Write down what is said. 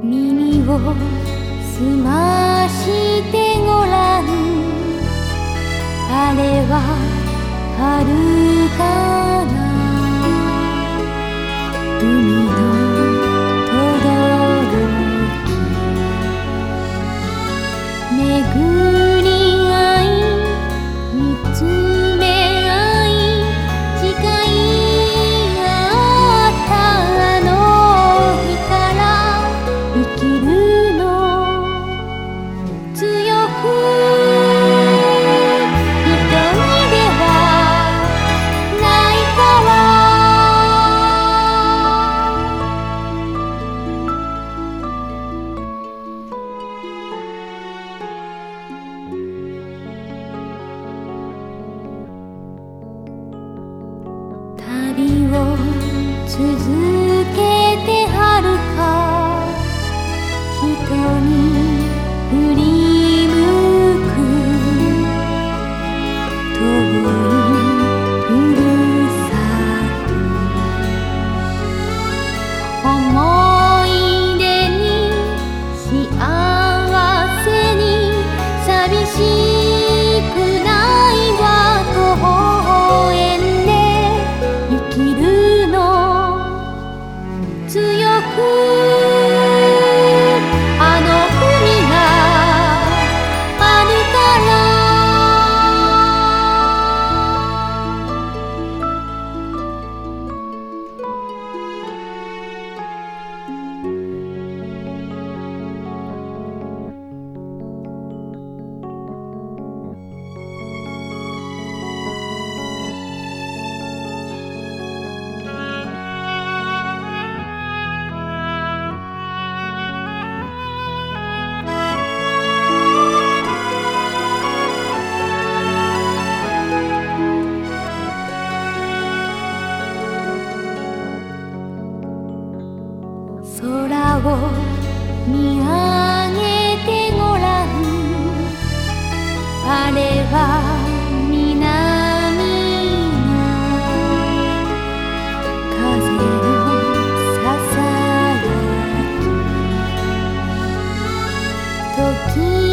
耳を澄ましてごらん。あれは遥かな。海の轟。き巡る空を見上げてごらん。あれは南風のささやき。時